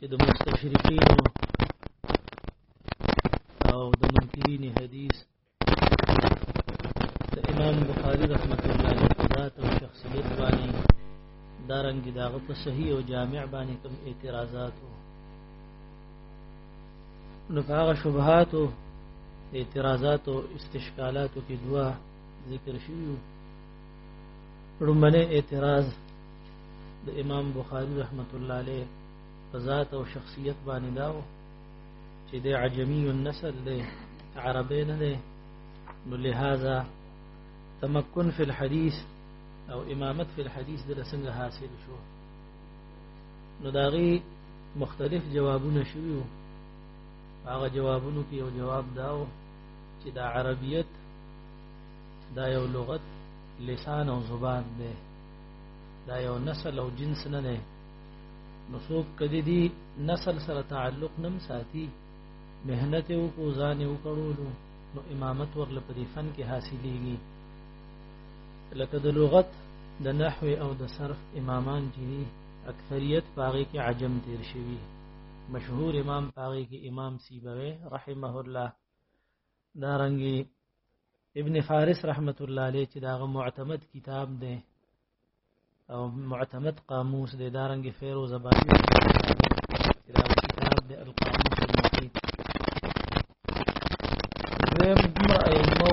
چې د مستشرقین او د منکرین حدیث د امام بخاری رحمت الله علیه ذات او شخصیت باندې دارنګ داغه په صحیح او جامع باندې کوم اعتراضات وو نو هغه شبهات او اعتراضات او استشکالات کې دوا ذکر شوی لومبنه اعتراض د امام بخاری رحمت الله علیه په ذات او شخصیت باندې داو چې د عجمی النسل دی عربی نه دی نو لهذا تمکن فی الحدیث او امامت فی الحدیث د رسنګ حاصل شو نو داغي مختلف جوابونه شوي وو هغه جوابونو کې یو جواب داو چې دا عربیت دا یو لغت لسان او زبان دی دا یو نسل او جنس نه نه نو څوک کدی دی نسل سره تعلق نم ساتي مهنت او کو ځان او کړو نو امامت ورل په دې فن کې حاصلېږي لکه د لغت د نحو او د صرف امامان چې دي اکثریت پاغي کې عجم تیر شوی مشهور امام پاغي کې امام سیبوي رحمه الله دارنګي ابن فارس رحمت الله علیه چې داغه معتمد کتاب دی او معتمد قاموس دی دارنګ فیرو زبانی چې دا کتاب دی القاموس المفید زم ائمه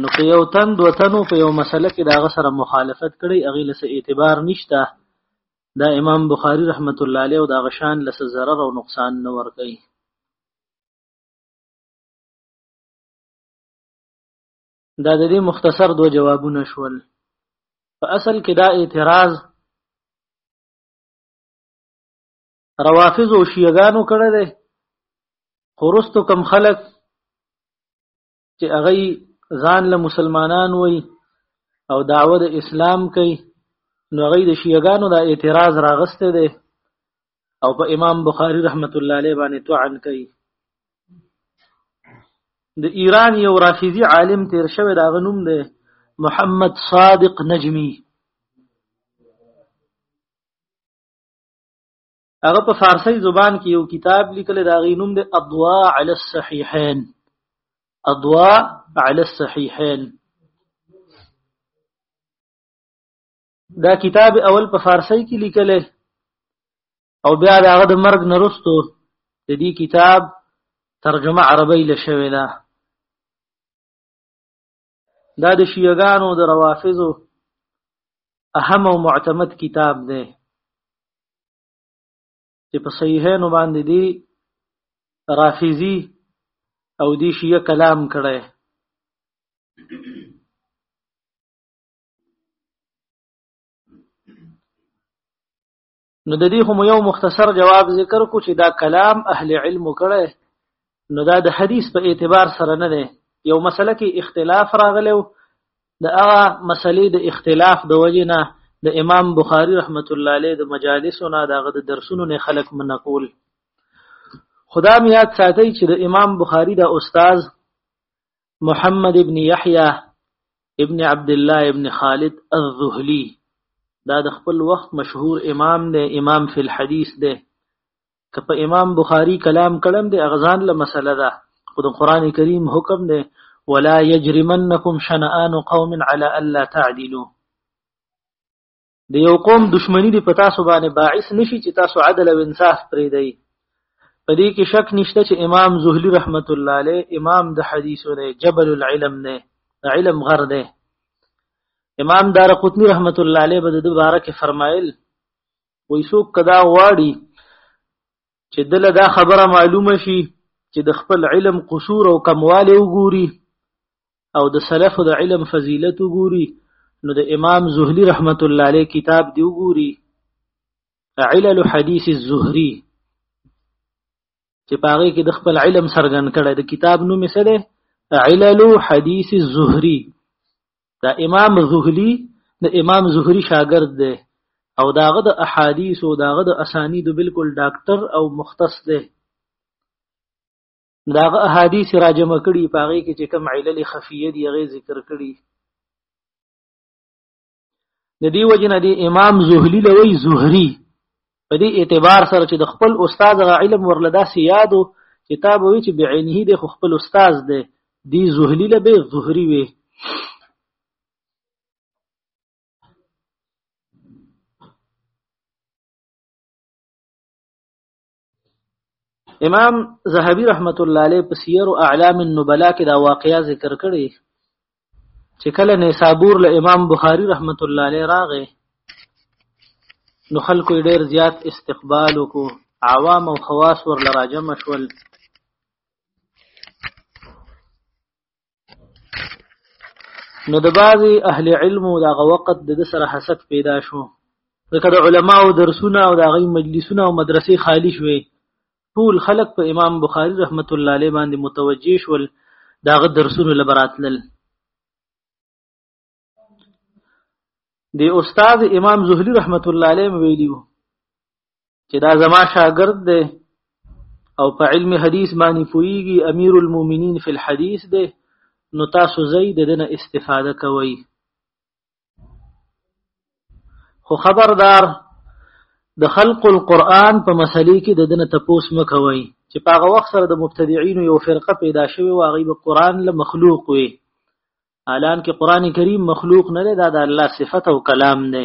نو په یو تن دو تنو په یو مسله کې داغه سره مخالفت کړي اغه لسه اعتبار نشته دا امام بخاری رحمت الله علیه او دا غشان لسه zarar او نقصان نه ور کوي دا د دې مختصر دو جوابونه شول په اصل کې دا اعتراض روافض او شیعاګانو کړی دی خو وروسته کوم خلک چې هغوی ځان له مسلمانان وایي او دعوه د اسلام کوي نو هغوی د شیعاګانو دا اعتراض راغستی دی او په امام بخاری رحمت الله علیه باندې طعن کوي د ایران یو رافضي عالم تیر شوی دا غنوم دی محمد صادق نجمی هغه په فارسی زبان کې یو کتاب لیکل دا غي نوم دی اضواء علی الصحیحین اضواء علی الصحیحین دا کتاب اول په فارسی کې لیکل او بیا دا غد مرګ نرستو د دې کتاب ترجمه عربی لشوی ده دا د شیعاګانو د روافضو اهم او معتمد کتاب دی چې په صحیحینو باندې دی رافضی او دی شیعه کلام کړی نو د دې هم یو مختصر جواب ذکر کو چې دا کلام اهل علم کړه نو دا د حدیث په اعتبار سره نه دی یو مسله کې اختلاف راغلی د هغه مسلې د اختلاف د وجې نه د امام بخاری رحمت الله علیه د مجالسو نه دغه د درسونو نه خلق منقول خدا میاد ساتي چې د امام بخاری د استاد محمد ابن یحیی ابن عبد الله ابن خالد الذهلی دا د خپل وخت مشهور امام دی امام فی الحدیث دی که په امام بخاری کلام کړم دی اغزان له مسله ده خود قران کریم حکم دی ولا يجرمنكم شنآن قوم على الا تعدلوا د یو قوم دشمنی دی په تاسو باندې باعث نشي چې تاسو عدل او انصاف پرې دی په دې کې شک نشته چې امام زهلی رحمت الله علیه امام د حدیثو دی جبل العلم نه علم غر دی امام دار قطنی رحمت الله علیه به د بارک فرمایل وای سو کدا واړی چې دل دا خبره معلومه شي چې د خپل علم قصور او کمواله وګوري او د سلف د علم فضیلت وګوري نو د امام زهلی رحمت الله علیه کتاب دی وګوري علل حدیث الزهری چې پاره کې د خپل علم سرګن کړي د کتاب نوم څه دی علل حدیث الزهری دا امام زهلی د امام زهری شاګرد دی او داغه د احادیث او داغه د اسانید بالکل ډاکټر او مختص دی داغه احادیث راجمه کړي پاغه کې چې کوم علل خفیه دی غي ذکر کړي د دې وجنه دی امام زهلی لوی زهری په دې اعتبار سره چې د خپل استاد غ علم ورله داسې یادو چې تا به وی چې بعینه د خپل استاد دی دی زهلی له به زهری وي امام زهبي رحمت الله علیه په سیر او اعلام النبلاء کې دا واقعیا ذکر کړی چې کله نیسابور له امام بخاری رحمت الله علیه راغې نو خلکو ډیر زیات استقبال وکړو عوام او خواص ور لراجم شول نو د بعضی اهل علم او دغه وخت د سره حسد پیدا شو ځکه د علماو درسونه او د غي مجلسونه او مدرسې خالی شوې ټول خلق په امام بخاری رحمت الله علیه باندې متوجه شول داغه درسونه لبراتلل د استاد امام زهلی رحمت الله علیه ویلی وو چې دا زما شاګرد دی او په علم حدیث باندې پویږي امیر المؤمنین فی الحدیث دی نو تاسو زید دنه استفاده کوئ خو خبردار د خلق القرآن په مسلې کې د دنه تپوس مکوي چې په هغه وخت سره د مبتدعين یو فرقه پیدا شوی او هغه به قرآن له مخلوق وي الان کې قرآن کریم مخلوق نه دا د الله صفت او کلام نه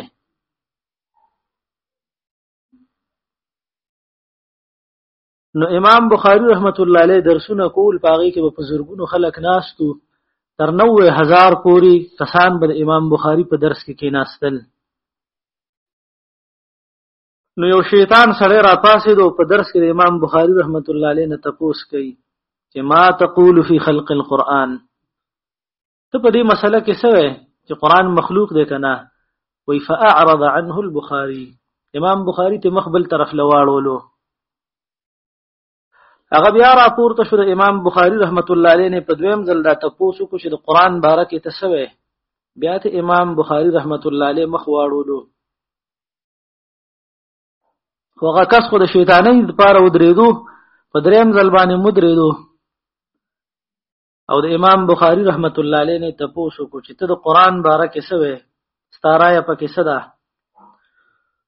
نو امام بخاری رحمت الله علیه درسونه کول پاغي کې په زرګونو خلک ناستو تر 90000 پوري کسان بر امام بخاری په درس کې کېناستل نو یو شیطان سره را پاسې دو په درس کې امام بخاری رحمت الله علیه نه تپوس کوي چې ما تقول فی خلق القرآن ته په دې مسله کې څه چې قران مخلوق دی کنه وی فاعرض عنه البخاري امام بخاري ته مخبل طرف لواړولو هغه بیا راپورته شو د امام بخاری رحمت الله علیه نه په دویم ځل دا تاسو کو چې د قران باره کې تسوي بیا ته امام بخاری رحمت الله علیه مخ واړولو هغه کس خو د شیطانې لپاره ودرېدو په دریم ځل باندې مدرېدو او د امام بخاری رحمت الله علیه نه تپوسو کو چې ته د قران باره کې څه وې ستارای په کې څه ده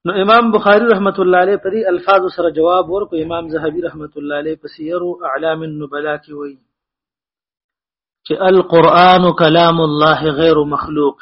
نو امام بخاری رحمت الله علیه په دې الفاظ سره جواب ورکو امام زهبی رحمت الله علیه په سیر او اعلام النبلاء کې وایي چې القرآن کلام الله غیر مخلوق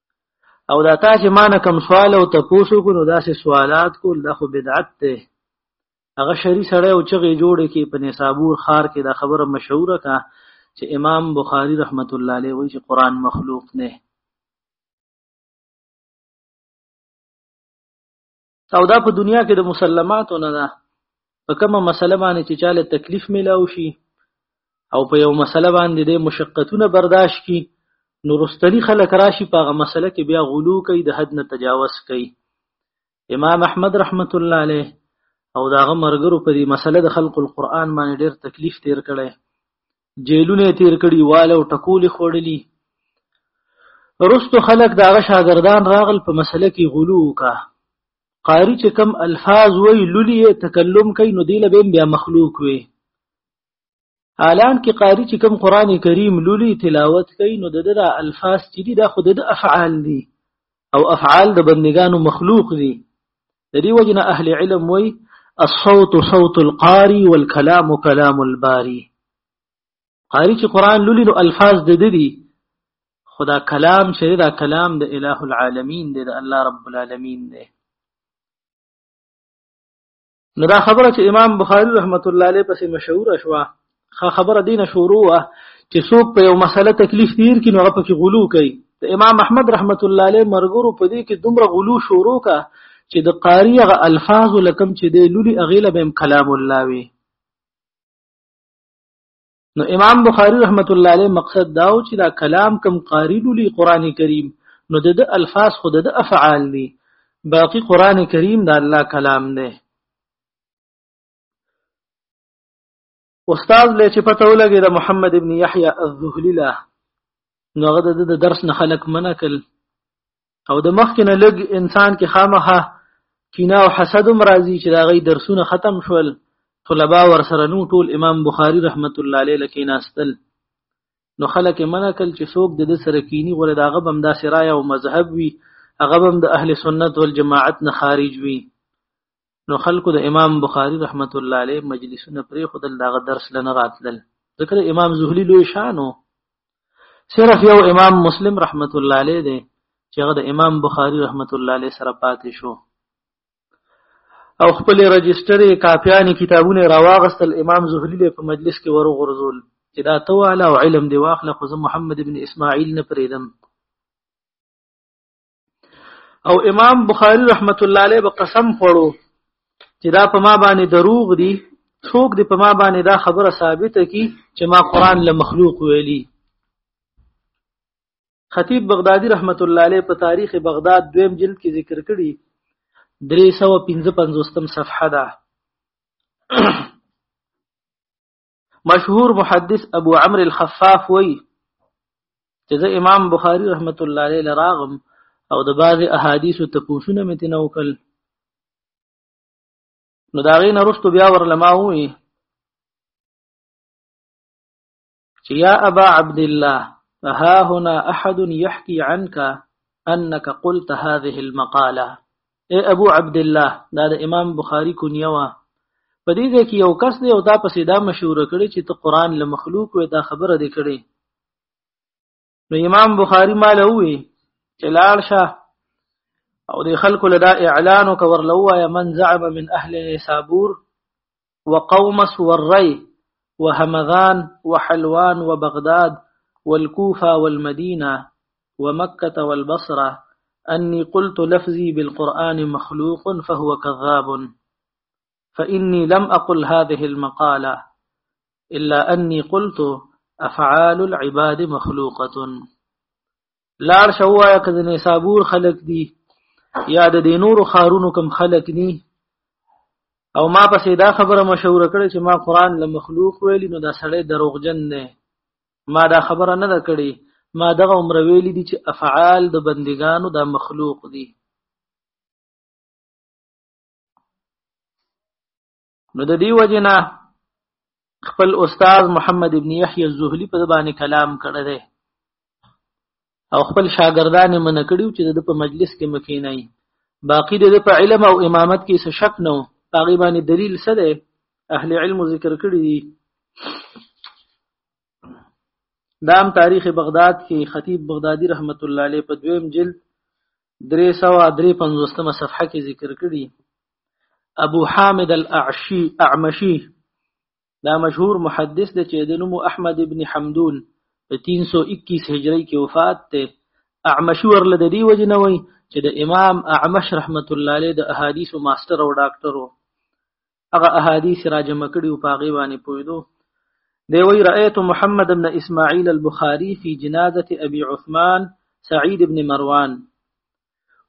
او دا تا چې ما نه کوم سوال او تپوسو کو نو داسې سوالات کو له خو بدعت ته هغه شری سره او چغې جوړې کې په نصابور خار کې دا خبره مشهوره کا چې امام بخاری رحمت الله علیه وایي چې قران مخلوق نه او دا په دنیا کې د مسلماتو نه ده په کومه مسله باندې چې چاله تکلیف ملاو شي او په یو مسله باندې د مشقتونه برداشت کی نو رستنی خلک راشي په هغه مسله کې بیا غلو کوي د حد نه تجاوز کوي امام احمد رحمت الله علیه او داغه مرګرو په دې مسله د خلق القرآن باندې ډیر تکلیف تیر کړي جیلونه یې تېر کړي، واله او ټکول یې خوړلي. وروسته خلک د هغه شاګردان راغل په مسله کې غلو وکړه. قاري چې کم الفاظ وایي لولي یې تکلم کوي نو دی له بیا مخلوق وي. الان کې قاری چې کوم قران کریم لولي تلاوت کوي نو د د الفاظ چې دي دا خود د افعال دي او افعال د بندگانو مخلوق دي د دې وجنه اهل علم وای الصوت صوت القاری والكلام كلام الباری قاری چې قران لولي نو الفاظ د دې دي خدا کلام چې دا کلام د الٰه العالمین دی د الله رب العالمین دی نو دا خبره چې امام بخاری رحمت الله علیه پسې مشهور شوه خا خبره دینه شروع چې څوک په یو مسله تکلیف تیر کین هغه پکې غلو کوي د امام احمد رحمت الله علیه مرګرو په دې کې دومره غلو شروع کا چې د قاری غ الفاظ لکم چې د لولي اغیله بهم کلام الله وی نو امام بخاری رحمت الله علیه مقصد داو چې دا کلام کم قاری لولي قران کریم نو د الفاظ خود د افعال دي باقی قران کریم د الله کلام دی استاد لې چې پته ولګي د محمد ابن يحيى الذهلي لا نو هغه د درس نه خلق منع کړ او د مخ کې نه لګ انسان کې خامخه کینا او حسد مرضی چې دا غي درسونه ختم شول طلبه ور سره نو ټول امام بخاری رحمت الله علیه لکه ناستل نو خلک منع کړ چې څوک د سره کینی غره دا غب هم داسې رائے او مذهب وي هغه هم د اهل سنت والجماعت نه خارج وي نو خلکو د امام بخاری رحمت الله علیه مجلسونه پرې خودل دغه درس لنه راتلل ذکر امام زهلی لوی شانو صرف یو امام مسلم رحمت الله علیه دی چې هغه د امام بخاری رحمت الله علیه سره پاتې شو او خپل رجسترې کاپیانې کتابونه راواغستل امام زهلی له په مجلس کې ورو غرزول چې دا تو علا او علم دی واخله خو محمد ابن اسماعیل نه پریدم او امام بخاری رحمت الله علیه به قسم خوړو چې دا په ما باندې دروغ دي څوک دې په ما باندې دا خبره ثابته کی چې ما قران له مخلوق ویلي خطیب بغدادي رحمت الله علیه په تاریخ بغداد دویم جلد کې ذکر کړی 355 صفحه ده مشهور محدث ابو عمرو الخفاف وی چې زه امام بخاری رحمت الله علیه لراغم او د بعض احادیث ته پوښونه مې تنه وکړ نو دا غي نرستو بیا ورلما وی چې یا ابا عبد الله ها هنا احد يحكي عنك انك قلت هذه المقاله اے ابو عبد الله دا د امام بخاری کونیه وا په دې ځای کې یو کس دی او دا پسې دا مشوره کړې چې ته قران له مخلوق وې دا خبره دې کړې نو امام بخاری مال وې چې لاړ شه او د خلکو لدا اعلان وکور لوایا من زعم من اهل نسابور وقوم سوري وهمغان وحلوان وبغداد والكوفة والمدينة ومكة والبصرة أني قلت لفظي بالقرآن مخلوق فهو كذاب فإني لم أقل هذه المقالة إلا أني قلت أفعال العباد مخلوقة لار شوا که د نسابور خلک دي یا د دینورو خارونو کم خلک دي او ما پسې دا خبره مشوره کړې چې ما قران له مخلوق ویلی نو دا سړی دروغجن نه ما دا خبره نه ده کړې ما دغه عمر ویلی دي چې افعال د بندګانو د مخلوق دي نو د دې وجنه خپل استاد محمد ابن یحیی الزهلی په باندې کلام کړی دی او خپل شاګردان یې منع کړیو چې د په مجلس کې مکینای باقی د په علم او امامت کې څه شک نه و هغه باندې دلیل څه دی اهل علم ذکر کړی دی دام تاریخ بغداد کې خطیب بغدادي رحمت الله علیه په دویم جلد درې سوه درې پنځوستمه صفحه کې ذکر کړي ابو حامد الاعشي اعمشي دا مشهور محدث دی چې د نوم احمد ابن حمدون په 321 هجری کې وفات دی اعمشي ورله د دې وجه نه وای چې د امام اعمش رحمت الله علیه د احادیث ماستر او ډاکټر وو هغه احادیث را جمع کړي او پاغي باندې پویدو دی وی رأيت محمد بن اسماعيل البخاري في جنازة ابي عثمان سعيد بن مروان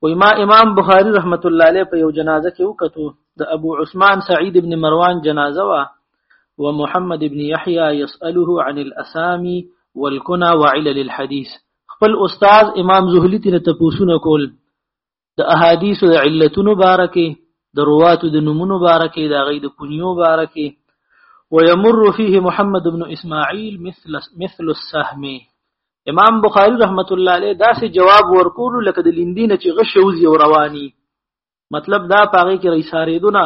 وی ما امام بخاری رحمت الله علیه په یو جنازه کې وکړو د ابو عثمان سعید ابن مروان جنازه وا و محمد ابن یحیی یسأله عن الاسامی والکنا وعلل الحديث خپل استاد امام زهلی ته تپوسونه کول د احادیث د علتونو بارکه د روات د نمونو بارکه د غي د کنیو بارکه ويمر فيه محمد بن اسماعيل مثل مثل السهم امام بخاری رحمت الله علیه دا سه جواب ورکول لکه د لیندین چې غشوز یو رواني مطلب دا پاره کې رسارې دونه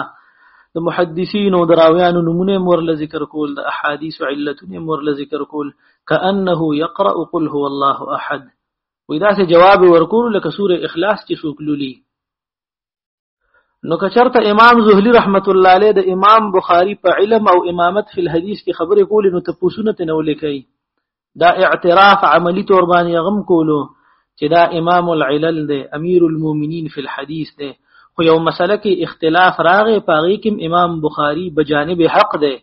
د محدثین او دراویانو نمونه مور ل ذکر کول د احادیث علتونه مور ل ذکر کول کانه یقرأ قل هو الله احد وې دا سه جواب ورکول لکه سوره اخلاص چې څوک لولي نو کچرته امام زهلی رحمت الله علیه د امام بخاری په علم او امامت فی الحدیث کې خبرې کولې نو تپوسونه ته نو لیکي دا اعتراف عملی تور باندې غم کولو چې دا امام العلل دی امیر المؤمنین فی الحدیث دی خو یو مسله کې اختلاف راغی پاغي کې امام بخاری بجانب حق دی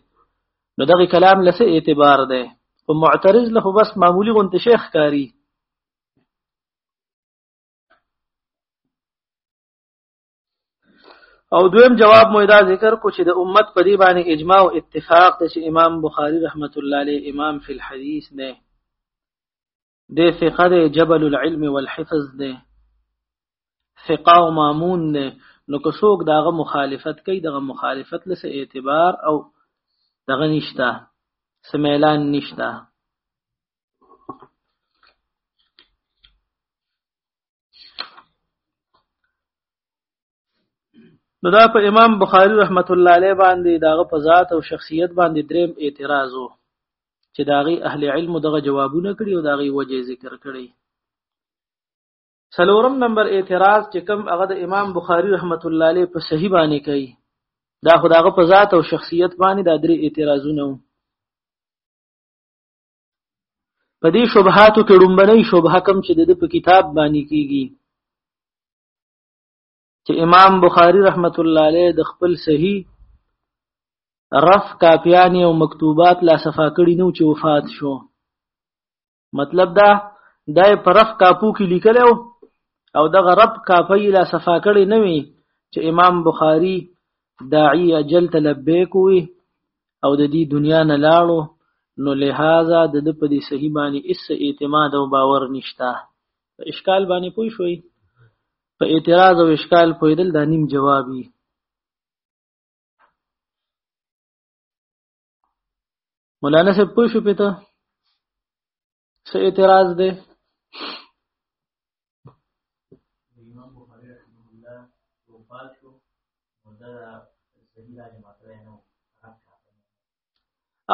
نو دغه کلام لسه اعتبار ده او معترض له بس معمولی غونت شیخ کاری او دویم جواب مو دا ذکر کو چې د امت په دی باندې اجماع او اتفاق ته چې امام بخاری رحمت الله علیه امام فی الحدیث نه د فقه د جبل العلم والحفظ دی فقه او مامون دی نو که څوک داغه مخالفت کوي دغه مخالفت لسه اعتبار او دغه نشته سمیلان نشته نو دا په امام بخاری رحمت الله علیه باندې داغه په ذات او شخصیت باندې دریم اعتراض وو چې داغي اهل علم دغه جوابونه کړي او داغي وجه ذکر کړي سلورم نمبر اعتراض چې کوم هغه د امام بخاری رحمت الله علیه په صحیح باندې کوي دا خداغه په ذات او شخصیت باندې دا درې اعتراضونه وو په دې شبهاتو کې ډومبنۍ شبهه کم چې د په کتاب باندې کیږي چې امام بخاری رحمت الله علیه د خپل صحیح رف کاپیانی او مکتوبات لا صفا کړی نو چې وفات شو مطلب دا دای پر رف کاپو کې لیکل او دغه رب کاپی لا صفا کړی نه وي چې امام بخاری داعی اجل تلبیک وي او د دې دنیا نه لاړو نو لہذا د د په دې صحیح باندې اس اعتماد او باور نشته په اشکال باندې پوه شوي په اعتراض او اشکال پوهېدل دا نیم جوابي مولانا صاحب پوه شو پته څه اعتراض دی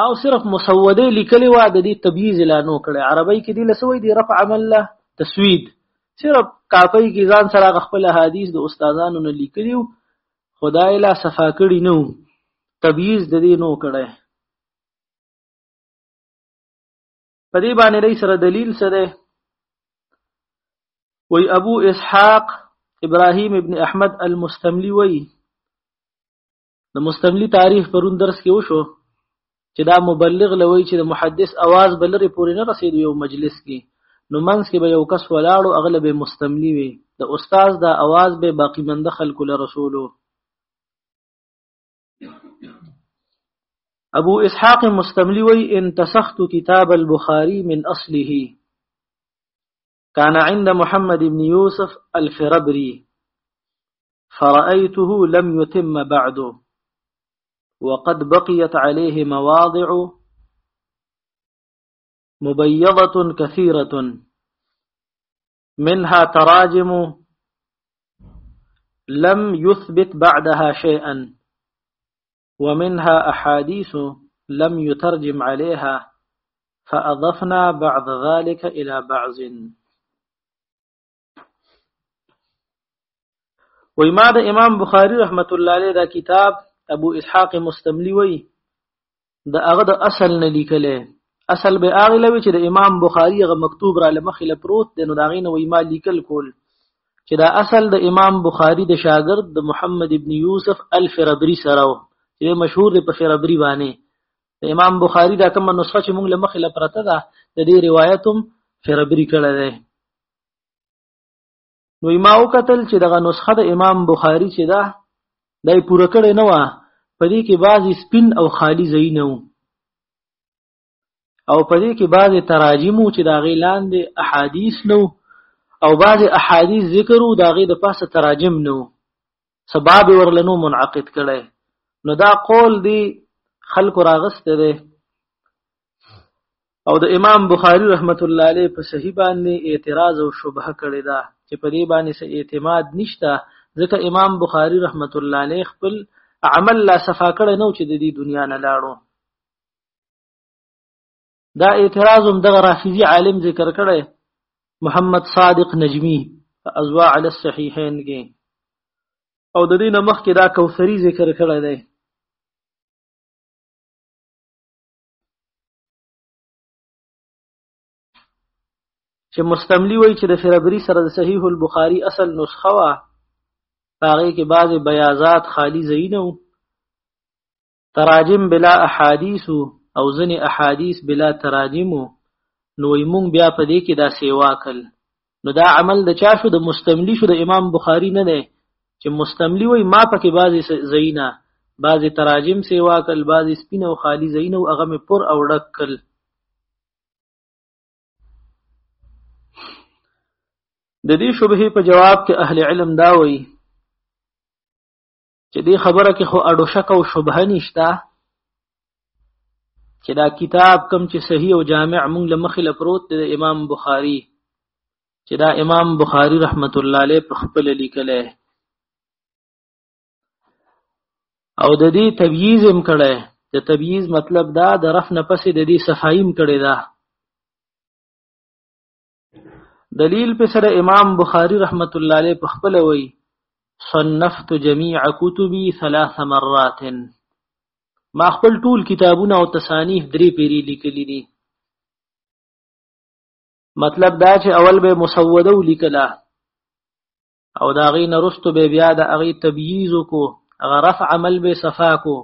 او صرف مسوده لیکلی و د دې تبییز لا نو کړي عربی کې دی لسوي دی رفع عمل له تسوید صرف کاپی کې ځان سره خپل حدیث د استادانو نه لیکلی خدای لا صفا کړی نو تبییز د دې نو کړي په دې باندې لري سره دلیل سره وی ابو اسحاق ابراهيم ابن احمد المستملي وی د مستملی تاریخ پرون درس کې وشو چې دا مبلغ لوي چې د محدث اواز بلری پورې نه رسیدو یو مجلس کې نو منځ کې به یو کس ولاړو اغلب مستملی وي د استاد دا اواز به باقی مند خلکو له رسولو ابو اسحاق مستملی وی انتسخت کتاب البخاری من اصله كان عند محمد بن يوسف الفربري فرأيته لم يتم بعد وقد بقيت عليه مواضع مبيضة كثيرة منها تراجم لم يثبت بعدها شيئا ومنها أحاديث لم يترجم عليها فأضفنا بعض ذلك إلى بعض وی ما د امام بخاری رحمت الله علیه دا کتاب ابو اسحاق مستملی وی د هغه د اصل نه لیکلې اصل به هغه لوي چې د امام بخاري هغه مکتوب را لمخې له پروت دی نو دا غي نو ما لیکل کول چې دا اصل د امام بخاري د شاګرد د محمد ابن یوسف الفربری سره و چې مشهور دی په فربری باندې د امام بخاري دا کوم نسخه چې موږ لمخې له پرته ده د دې روایتوم فربری کړه ده نو ما وکتل چې دغه نسخه د امام بخاری چې ده دا یې پوره کړې نه وه په دې کې بعضې سپین او خالی ځایونه وو او په دې کې بعضې تراجم وو چې د هغې لاندې احادیث نه او بعضې احادیث ذکر وو د هغې د پاسه تراجم نه وو سبب ورلنو منعقد کړي نو دا قول دی خلق راغسته دی او د امام بخاری رحمت الله علیه په صحیح باندې اعتراض او شبهه کړی دا چې په دې باندې څه اعتماد نشته ځکه امام بخاری رحمت الله علیه خپل عمل لا صفا کړی نو چې د دې دنیا نه لاړو دا اعتراض هم دغه رافضي عالم ذکر کړی محمد صادق نجمی ازواع علی الصحیحین کې او د دې نمخ کې دا کوثری ذکر کړی دی چې مستملی وای چې د فربری سره د صحیح البخاری اصل نسخه وا هغه کې بعض بیاضات خالی زینو تراجم بلا احادیث او ځنې احادیث بلا تراجم نو موږ بیا په دې کې دا سیوا کړ نو دا عمل د چا شو د مستملی شو د امام بخاری نه نه چې مستملی وای ما پکې بعضی زینا بعضی تراجم سیوا کړ بعضی سپین او خالی زینا او هغه مې پر او ډک کړ د دې شبهه په جواب کې اهل علم دا وایي چې دې خبره کې خو اډو شک او شبهه نشته چې دا کتاب کم چې صحیح او جامع مونږ لمخې لپروت د امام بخاری چې دا امام بخاری رحمت الله علیه په خپل لیکلې او د دې تبییز هم کړه د تبییز مطلب دا د رف نه پسې د دې صفایم کړي دا دلیل په سره امام بخاری رحمت الله علیه په خپل وی صنفت جميع كتبي ثلاث مرات ما خپل ټول کتابونه او تصانیف درې پیری لیکلي دي مطلب دا چې اول به مسوده ولیکله او دا غي نرستو به بیا د اغي تبییز کو هغه رفع عمل به صفا کو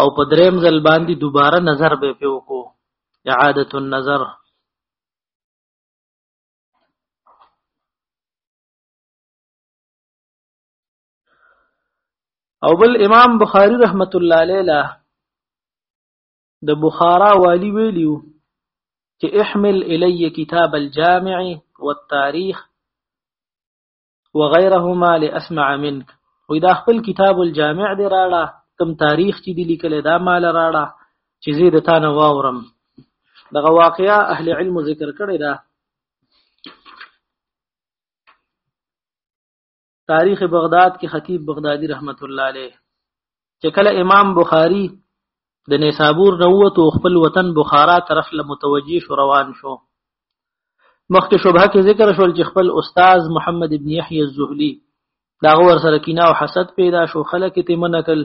او په دریم ځل باندې دوباره نظر به پیو کو اعاده النظر او بل امام بخاری رحمت الله علیه د بخارا والی ویلیو چې احمل الی کتاب الجامع والتاریخ وغيرهما لاسمع منك وې دا خپل کتاب الجامع دی راړه کم تاریخ چې دی لیکل دا مال راړه چې زه د تانه واورم دغه واقعیا اهل علم ذکر کړی دا تاریخ بغداد کې خطیب بغدادي رحمت الله علیه چې کله امام بخاری د نیسابور نه ووتو خپل وطن بخارا طرف له متوجی شو روان شو مخکې شبهه کې ذکر شول چې خپل استاد محمد ابن یحیی الزهلی دا غور سره کینا او حسد پیدا شو خلک ته منکل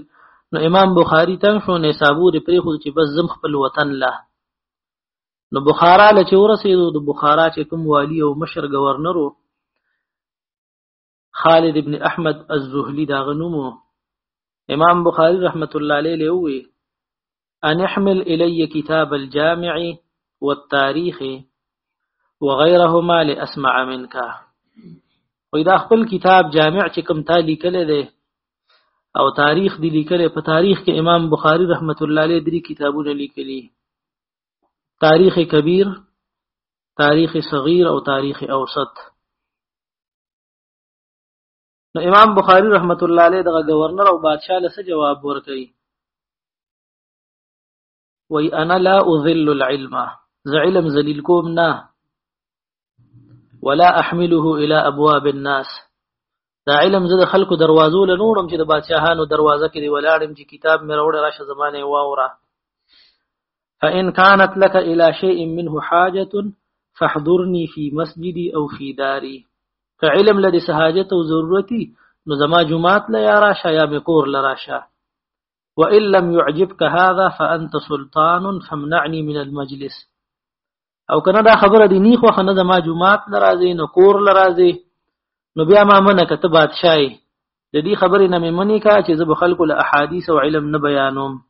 نو امام بخاری تنگ شو نیسابور پرې خو چې بس زم خپل وطن له نو بخارا له چې ورسېدو د بخارا چې کوم والی او مشر گورنرو خالد ابن احمد الزهلي دا غنومو امام بخاری رحمت الله علیه له وی ان احمل الی کتاب الجامع والتاریخ وغيرهما لاسمع منك وې دا خپل کتاب جامع چې کوم تا لیکل دی او تاریخ دی لیکل په تاریخ کې امام بخاری رحمت الله علیه درې کتابونه لیکلي تاریخ کبیر تاریخ صغیر او تاریخ اوسط نو امام بخاری رحمت الله علیه دغه گورنر او بادشاہ له جواب ورکړي وی انا لا اذل العلم زعلم ذلیل کوم نه ولا احمله الى ابواب الناس دا علم زه د خلکو دروازو له نورم چې د بادشاهانو دروازه کې دی ولاړم چې کتاب مې راوړ راشه زمانه واوره فإن كانت لك إلى شيء منه حاجة فاحضرني في مسجدي أو في داري که علم لدی سهاجت او ضرورتي نو زما جمعات لا یا راشه یا بکور لا راشه وان لم يعجبك هذا فانت سلطان فامنعني من المجلس او کنه دا خبره دی نه خو خنه زما جمعات ناراضي نو کور لراضي نو بیا ما منه کته بادشاہي د دې خبرې نه ممنې کا چې زب خلق له احادیث او علم نه بیانوم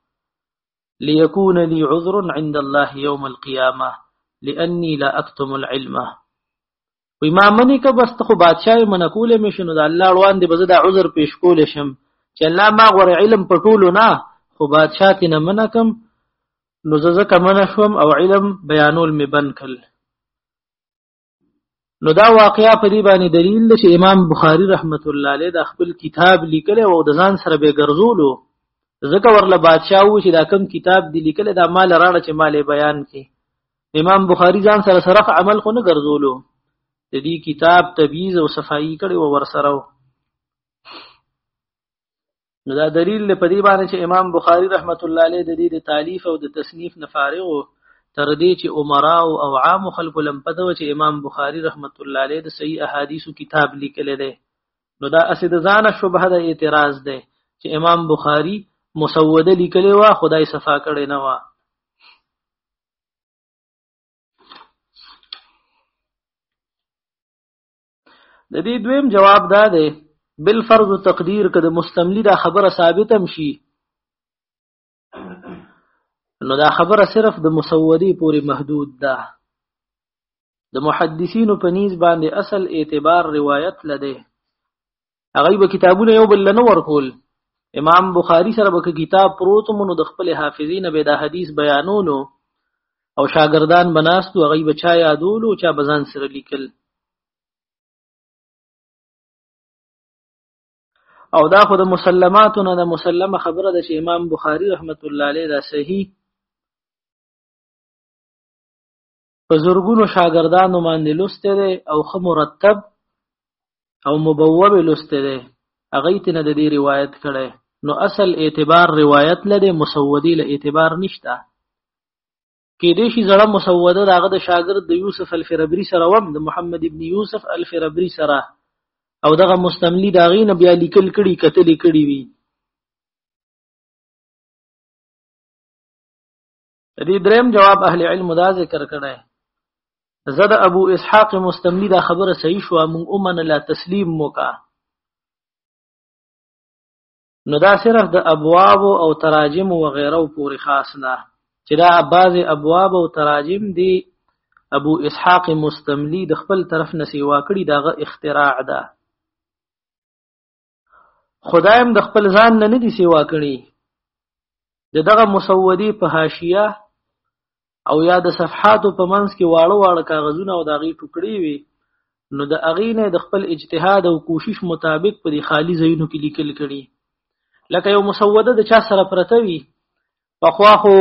ليكون لي عذر عند الله يوم القيامه لاني لا اكتم العلم وی ما منی که بس ته خو بادشاہ من کول مې شنو د الله روان دی بزه د عذر پیش کول شم چې الله ما غور علم پټولو نه خو بادشاہ تی نه منکم نو زه کمن شوم او علم بیانول مې بن کړ نو دا واقعیا په دې باندې دلیل دی چې امام بخاری رحمت الله علیه د خپل کتاب لیکل او د ځان سره به ګرځولو ځکه ورله بادشاہ وو چې دا کم کتاب دی لیکل دا مال راړه چې مال بیان کړي امام بخاری ځان سره صرف عمل خو نه ګرځولو د دې کتاب تبیز او صفائی کړي و ورسره نو دا دلیل په دې باندې چې امام بخاری رحمت الله علیه د دې د تالیف او د تصنیف نه فارغ تر دې چې عمرا او عام خلکو لم پدو چې امام بخاری رحمت الله علیه د صحیح احادیثو کتاب لیکل دی نو دا اسې د ځانه شوبه د اعتراض دی چې امام بخاری مسوده لیکلی و خدای صفا کړي نه و د دې دویم جواب دا دی بل فرض تقدیر کده مستملی دا خبره ثابته مشي نو دا خبره صرف د مسودی پورې محدود ده د محدثینو په نیز باندې اصل اعتبار روایت لده هغه به کتابونه یو بل نه ورکول امام بخاری سره به کتاب پروت مونږ د خپل حافظین به د حدیث بیانونو او شاګردان بناستو هغه به چا یادولو چا بزان سره لیکل او دا خو د مسلماتو نه د مسلمه خبره ده چې امام بخاری رحمت الله علیه دا صحیح په زرګونو شاګردانو باندې لوسته دی او خه مرتب او مبوب لوسته دی هغه ته نه د دې روایت کړي نو اصل اعتبار روایت لده مسودی له اعتبار نشته کې دې شي زړه مسوده داغه د شاګرد د یوسف الفربری سره وم د محمد ابن یوسف الفربری سره او دغه مستملی داغي نه بیا لیکل کړي کتل کړي وي د دې دریم جواب اهل علم دا ذکر کړی زد ابو اسحاق مستملی دا خبره صحیح شو مونږ اومن لا تسلیم موکا نو دا صرف د ابواب او تراجم و غیره پورې خاص نه چې دا بعض ابواب او تراجم دی ابو اسحاق مستملی د خپل طرف نه سیوا کړی داغه اختراع ده خدایم د خپل ځان نه ندي سیوا کړی د دغه مسودی په حاشیه او یا د صفحاتو په منځ کې واړه واړه کاغذونه او داغي ټوکړي وي نو د اغي نه د خپل اجتهاد او کوشش مطابق په دې خالی ځایونو کې لیکل کړي لکه یو مسوده د چا سره پرته وي په خوا خو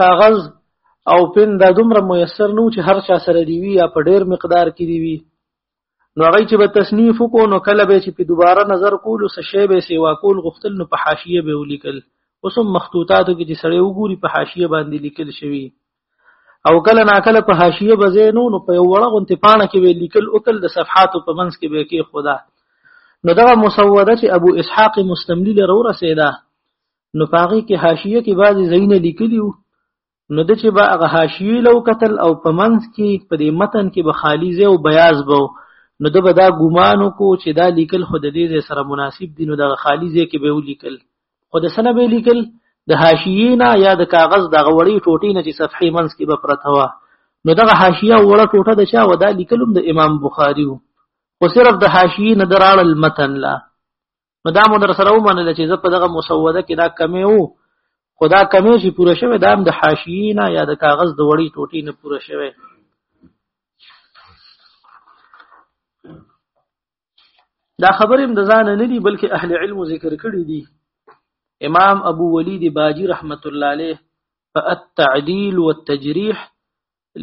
کاغذ او پن دا دومره میسر نو چې هر چا سره دی وی یا په ډیر مقدار کې دی وی نو هغه چې به تصنیف کو نو کله به چې په دوباره نظر کول څه شی به سیوا کول غختل نو په حاشیه به ولیکل اوس هم مخطوطاتو کې چې سړی وګوري په حاشیه باندې لیکل شوی او کله ناکله په حاشیه به زینو نو په وړه غونته پاڼه کې به لیکل او کل د صفحاتو په منځ کې به کې خدا نو دغه مسوده چې ابو اسحاق مستملی لره ورسېده نو پاغي کې حاشیه کې بعضی زینه لیکلیو نو د چې به هغه حاشیې لو قتل او په منځ کې په دې متن کې به خالی ځای او بیاض به نو د به دا ګمان کو چې دا لیکل خود دې ځای سره مناسب دي نو د خالی ځای کې به ولیکل خو د سنه به لیکل د حاشیې نه یا د کاغذ د غوړی ټوټې نه چې صفحې منځ کې به پرته وه نو دغه حاشیه وړه ټوټه د چا ودا لیکلم د امام بخاری وو خو صرف د حاشیې نه دراړل متن لا نو دا مو در سره ومنل چې زه په دغه مسوده کې دا کمی وو خو دا کمی چې پوره شوی دا هم د حاشیې نه یا د کاغذ د وړي ټوټې نه پوره شوی دا خبرې هم د ځان نه دي بلکې اهل علم ذکر کړي دي امام ابو ولید باجی رحمت الله علیه فالتعديل والتجريح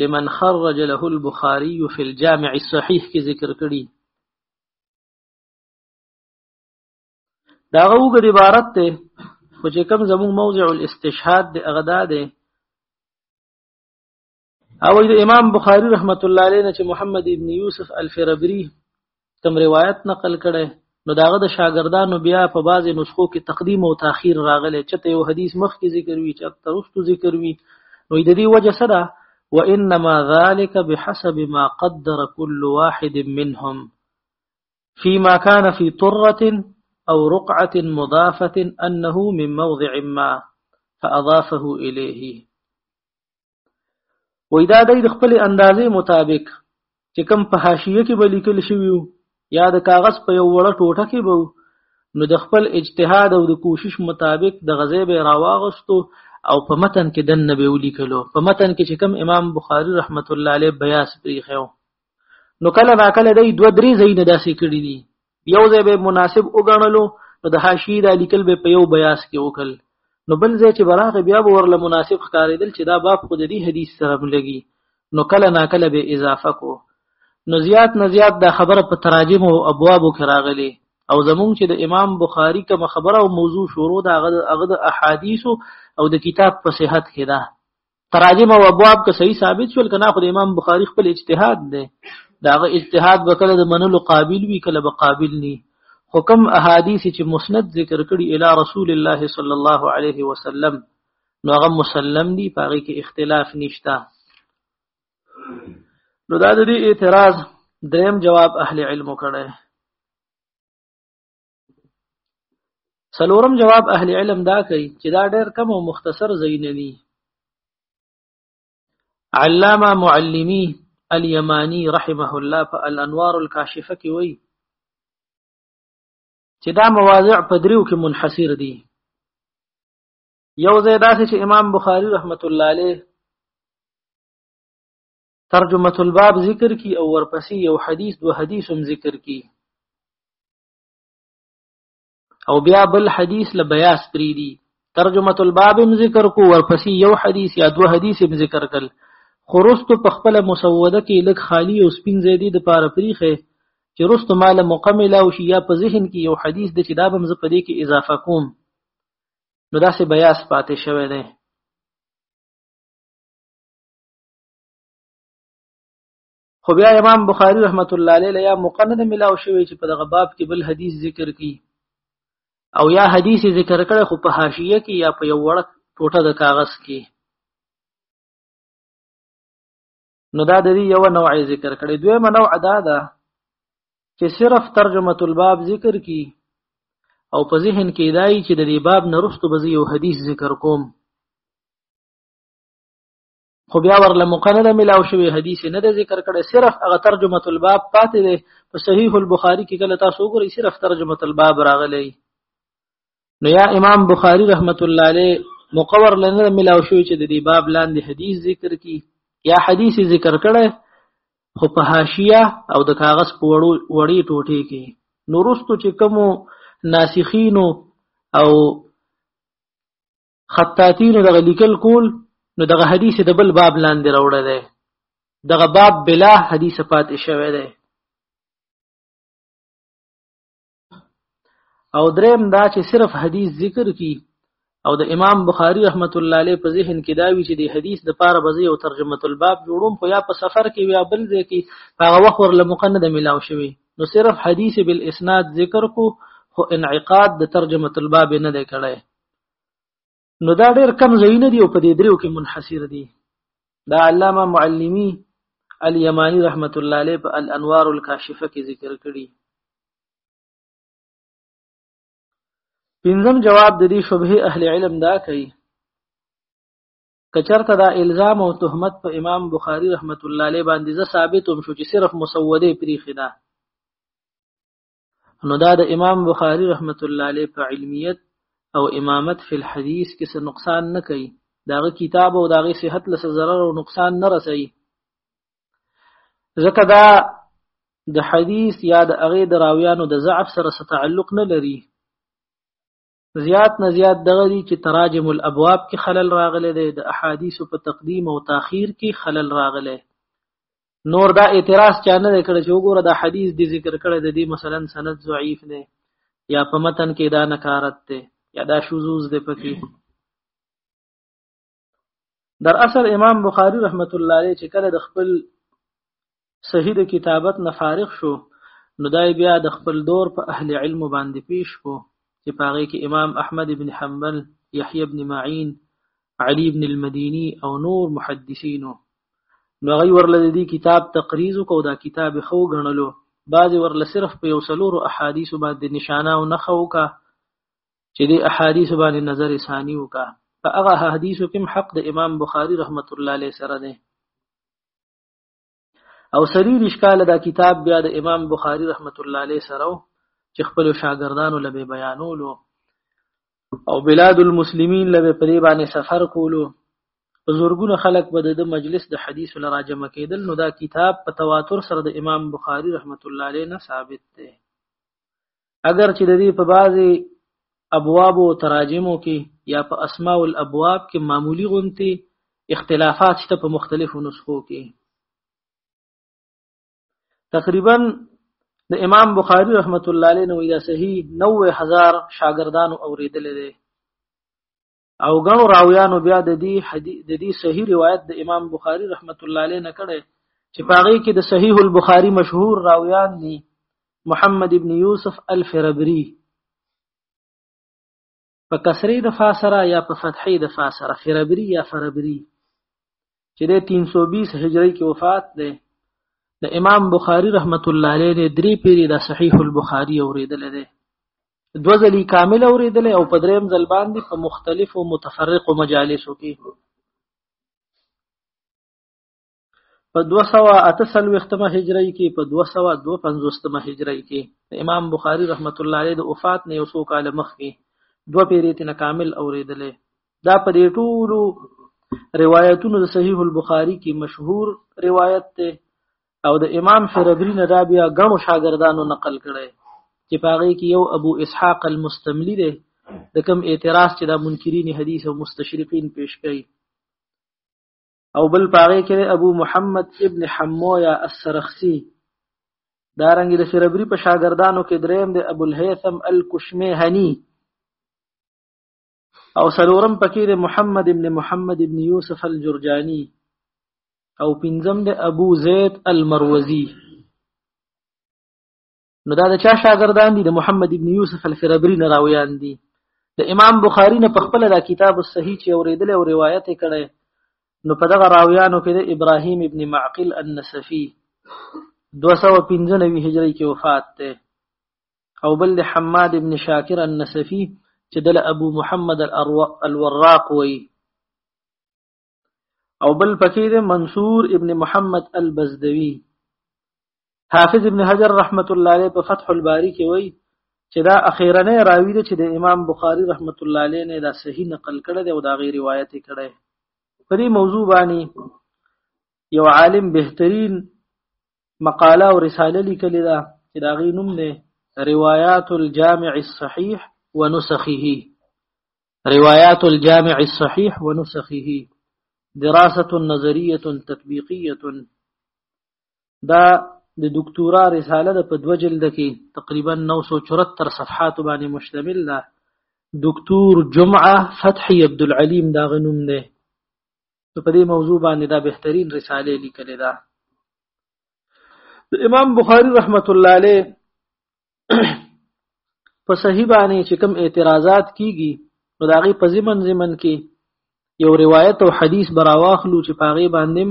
لمن خرج له البخاري في الجامع الصحيح کې ذکر کړي دا غوګر عبارت ته خو چې کوم زموږ موضع الاستشهاد دی هغه دا دی او د امام بخاری رحمت الله علیه نه چې محمد ابن یوسف الفربری کوم روایت نقل کړي نو داغه د شاګردانو بیا په بعضې نسخو کې تقدیم او تاخیر راغلی چته یو حدیث مخکې ذکر وي چې ترستو ذکر وي نو د دې وجه سره وانما ذلك بحسب ما قدر كل واحد منهم فيما كان في طرة أو رقعة مضافة أنه من موضع ما فأضافه إليه وې دا د خپل اندازې مطابق چې کم په حاشیه کې به لیکل شوی یا د کاغذ په یو وړه ټوټه کې به نو د خپل اجتهاد او د کوشش مطابق د غزې به راواغستو او په متن کې د نبی ولیکلو په متن کې چې کم امام بخاری رحمت الله علیه بیاس پریخو نو کله نا کله دی دوه درې ځایونه داسې کړي دي یو ځای به مناسب وګڼلو نو د حاشیې دا لیکل به په یو بیاس کې وکړل نو بل ځای چې براغه بیا به ورله مناسب ښکارېدل چې دا باب خو د دې حدیث سره ملګي نو کله نا کله به اضافه کو نو زیات نه زیات دا خبره په تراجم او ابوابو کې راغلي او زمونږ چې د امام بخاری کوم خبره او موضوع شروع دا هغه د احادیث او د کتاب په صحت کې ده تراجم او ابواب که صحیح ثابت شول کنه خو د امام بخاری خپل اجتهاد دی داغه اجتهاد به کله د منلو قابل وي کله به قابل ني خو کوم احادیث چې مسند ذکر کړي الی رسول الله صلی الله علیه وسلم نو هغه مسلم دي پاره کې اختلاف نشته نو دا د اعتراض دریم جواب اهل علم کړي سلورم جواب اهل علم دا کوي چې دا ډېر کم او مختصر ځایونه دي علامه معلمی الیمانی رحمه الله په الانوار الکاشفه کې وایي چې دا مواضع په دریو کې منحصر دي یو ځای داسې چې امام بخاری رحمت الله علیه ترجمه الباب ذکر کی او ورپسې یو حدیث دو حدیث هم ذکر کی او بیا بل حدیث له بیاس پری دی ترجمه الباب ذکر کو ورپسې یو حدیث یا دوه حدیث ذکر کړل خورستو په خپل مسوده کې لګ خالی او سپین زیدی د پاره پریخه چې رستو مال مکمله او شیا په ذهن کې یو حدیث د چې دا بم زه په دې کې اضافه کوم نو داسې بیاس پاتې شوی دی خو بیا امام بخاری رحمت الله علیه له یا مقند ملاو شوی چې په دغه باب کې بل حدیث ذکر کړي او یا حدیث ذکر کړي خو په حاشیه کې یا په یو وړه ټوټه د کاغذ کې نو دا د دې یو نوع ذکر کړي دویمه نوع دا ده چې صرف ترجمه الباب ذکر کی او په ذهن کې دای چې د دې باب نرستو به یو حدیث ذکر کوم خو بیا ورله موقع نه ملاو شوی حدیث نه د ذکر کړي صرف هغه ترجمه الباب پاتې ده په صحیح البخاری کې کله تاسو وګورئ صرف ترجمه الباب راغلی نو یا امام بخاری رحمت الله علیه مقور لنه ملاو شوی چې د دې باب لاندې حدیث ذکر کی یا حدیث ذکر کړي خو په حاشیه او د کاغذ په وړو وړي ټوټه کې نورستو چې کوم ناسخینو او خطاطین دغه لیکل کول نو دغه حدیث د بل باب لاندې راوړی دی دغه باب بلا حدیث پاتې شوی دی او دریم دا چې صرف حدیث ذکر کی او د امام بخاری رحمت الله علیه په ذهن کې دا وی چې د حدیث د پاره بزی او ترجمه الباب جوړوم خو یا په سفر کې یا بل ځای کې هغه وخت ور لمقند ملاو شوی نو صرف حدیث بالاسناد ذکر کو خو انعقاد د ترجمه الباب نه دی کړی نو دا ډېر کم ځایونه دي او په دې دریو کې منحصر دي دا علامه معلمی الیمانی رحمت الله علیه په الانوار الکاشفه کې ذکر کړی پنځم جواب د دې شبهه اهل علم دا کوي کچرته دا الزام او تهمت په امام بخاری رحمت الله علیه باندې زه ثابت هم شو چې صرف مسوده پریخي ده نو دا د امام بخاری رحمت الله علیه په علمیت او امامت فی الحدیث کې څه نقصان نه کوي داغه کتاب او داغه صحت له ضرر او نقصان نه رسي ځکه دا د حدیث یا د هغه د راویانو د ضعف سره څه تعلق نه لري زیات نه زیات دغه دي چې تراجم الابواب کې خلل راغلی دی د احادیثو په تقدیم او تاخير کې خلل راغلی نور دا اعتراض چا نه کړ چې وګوره دا حدیث دی ذکر کړی د دې مثلا سند ضعیف دی یا په متن کې دا نکارت دی یا دا شذوذ دی پکې در اصل امام بخاری رحمت الله علیه چې کله د خپل صحیح د کتابت نه فارغ شو نو دای بیا د خپل دور په اهل علم باندې پیش کو چې پاغه کې امام احمد ابن حنبل یحیی ابن معین علی ابن المدینی او نور محدثینو نو غي ورله دې کتاب تقریز کو دا کتاب خو غنلو بعضی ورله صرف په یو سلور احادیث باندې نشانه او نخو کا چې د احادیث باندې نظر ثانی وکا په هغه حدیثو کې حق د امام بخاری رحمت الله علیه سره ده او سری رشکاله دا کتاب بیا د امام بخاری رحمت الله علیه سره چې خپل شاګردانو لبه بیانولو او بلاد المسلمین لبه په دې باندې سفر کولو زورګونه خلک به د مجلس د حدیث لرا جمع کېدل نو دا کتاب په تواتر سره د امام بخاری رحمت الله علیه نه ثابت دی اگر چې د دې په بعضي ابواب او تراجمو کې یا په اسماء الابواب کې معمولی غونتی اختلافات شته په مختلفو نسخو کې تقریبا د امام بخاری رحمت الله علیه نو یا صحیح 90000 شاګردانو اوریدل دي او غنو راویانو بیا د دې حدیث د دې صحیح روایت د امام بخاری رحمت الله علیه نه کړي چې پاغي کې د صحیح البخاری مشهور راویان دي محمد ابن یوسف الفربری په کسری د فاسره یا په فتحې د فاسره فربری یا فربری چې د 320 هجری کې وفات ده د امام بخاری رحمت الله علیه درې پیری د صحیح البخاری اوریدل ده دو ځلې کامل اوریدلې او په دریم ځل باندې په مختلفو متفرقو مجالسو کې په 248مه هجری کې په 252مه هجری کې امام بخاری رحمت الله علیه د وفات نه یو څو کال مخکې دوه پیری تنه کامل اوریدلې دا په دې ټولو روایتونو د صحیح البخاری کې مشهور روایت ته او د امام فربری نه دا بیا غنو شاګردانو نقل کړي چې پاغه کې یو ابو اسحاق المستملی دی د کوم اعتراض چې د منکرین حدیث او مستشرقین پیش کړي او بل پاغه کې ابو محمد ابن حمویا السرخسی دارنګ د فربری په شاګردانو کې دریم د ابو الهیثم الکشمیهنی او سلورم پکې د محمد ابن محمد ابن یوسف الجرجانی او پنځم د ابو زید المروزی نو دا د چا شاګردان دي د محمد ابن یوسف الفرابری نه راویان دي د امام بخاری نه په خپل دا کتاب الصحیح چې اوریدل او روایت کړي نو په دغه راویانو کې د ابراهیم ابن معقل النسفی 295 هجری کې وفات ده او بل د حماد ابن شاکر النسفی چې دل ابو محمد الوراق وی او بل پکې د منصور ابن محمد البزدوی حافظ ابن حجر رحمت الله علیه په فتح الباری کې وی چې دا اخیرنه راوی دی چې د امام بخاری رحمت الله علیه نه دا صحیح نقل کړی دی او دا غیر روایت کړی په دې موضوع باندې یو عالم بهترین مقاله او رساله لیکلې ده چې دا غي نوم دی روایات الجامع الصحيح ونسخه روایات الجامع الصحيح ونسخه دراسه نظريه تطبيقيه دا د دکتورا رساله د په دوه جلد کې تقریبا 974 صفحات باندې مشتمل ده دکتور جمعه فتحي عبد العلیم دا غنوم ده نو په دې موضوع باندې دا بهترین رساله لیکلې ده امام بخاری رحمت الله علیه په صحیح باندې چې کوم اعتراضات کیږي نو دا غي په زمن زمن کې یو روایت او حدیث براواخلو چې پاغي باندې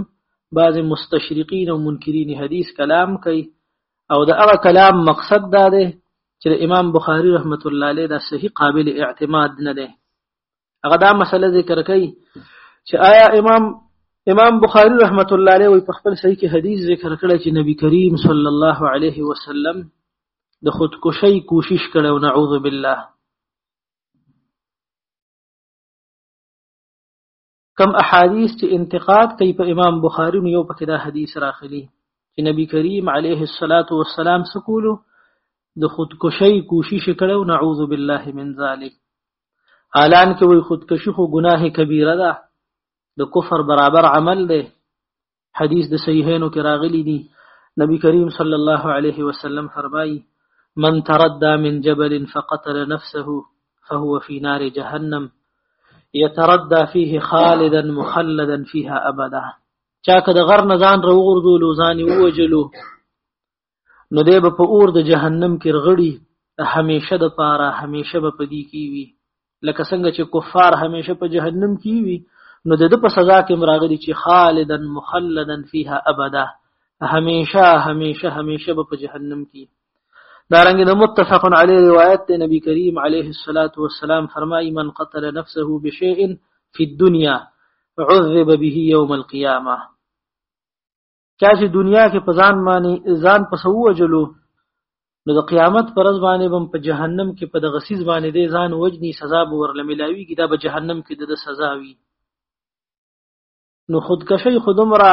بعض مستشرقین او منکرین حدیث کلام کوي او دا هغه کلام مقصد دا دی چې امام بخاری رحمت الله علیه دا صحیح قابل اعتماد نه دی هغه دا مسله ذکر کوي چې آیا امام امام بخاری رحمت الله علیه وی په خپل صحیح کې حدیث ذکر کړی چې نبی کریم صلی الله علیه وسلم د خودکشي کوشش کړو نعوذ بالله کم احادیث چې انتقاد کوي په امام بخاری نو یو پکې دا حدیث راخلی چې نبی کریم علیه الصلاۃ والسلام سکولو د خودکشي کوشش کړو نعوذ بالله من ذلک الان کې وي خودکشي خو ګناه کبیره ده د کفر برابر عمل دی حدیث د صحیحینو کې راغلی دی نبی کریم صلی الله علیه وسلم فرمایي من تردى من جبل فقتل نفسه فهو في نار جهنم يتردى فيه خالدا مخلدا فيها ابدا چا که د غر نه ځان راوغورځولو ځان ووجلو نو دی به په اور د جهنم کې رغړي همیشه د پاره همیشه به پدی کی وی لکه څنګه چې کفار همیشه په جهنم کې وی نو د په سزا کې مراغلي چې خالدن مخلدن فيها ابدا همیشه همیشه همیشه به په جهنم کې دارنګ د متفق علی روایت د نبی کریم علیه الصلاۃ والسلام فرمایي من قتل نفسه بشیء فی الدنيا عذب به یوم القیامه چا چې دنیا کې په ځان باندې ځان په سو وجلو نو د قیامت پر ورځ باندې بم په جهنم کې په دغه سیز باندې د ځان وجني سزا به ورله ملاويږي دا به جهنم کې د سزا وي نو خودکشي خودمره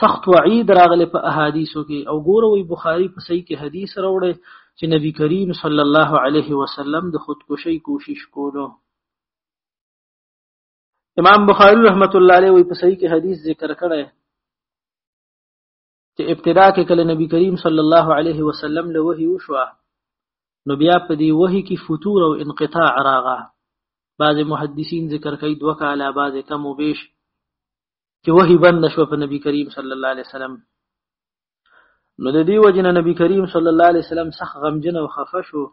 سخت وعید راغله په احادیثو کې او ګوروي بخاری په صحیح کې حدیث راوړي چې نبی کریم صلی الله علیه وسلم د خودکشي کوشش کولو امام بخاری رحمت الله علیه وی په صحیح کې حدیث ذکر کړی چې ابتدا کې کله نبی کریم صلی الله علیه وسلم له وحی وشو نو بیا په دې وحی کې فتور او انقطاع راغه بعض محدثین ذکر کوي دوه کاله بعض کم او بیش چې وحی بند شو په نبی کریم صلی الله علیه وسلم نو د دې وجنه نبی کریم صلی الله علیه وسلم سخت غمجن او خفه شو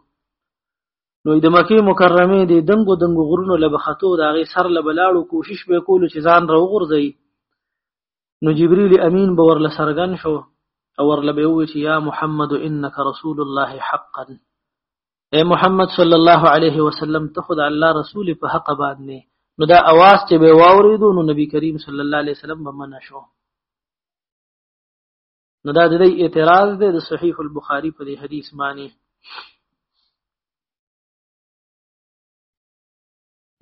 نو د مکه مکرمه د دنګو دنګو غرونو له بختو د هغه سر له بلاړو کوشش به کولو چې ځان راوغورځي نو جبريل امين به ورله سرګن شو او ورله به وی چې یا محمد انك رسول الله حقا اے محمد صلی الله علیه وسلم ته خدای الله رسول په حق باندې نو دا اواز چې به واوریدو نو نبی کریم صلی الله علیه وسلم به منشو نو دا د دې اعتراض دی د صحیح البخاری په دې حدیث باندې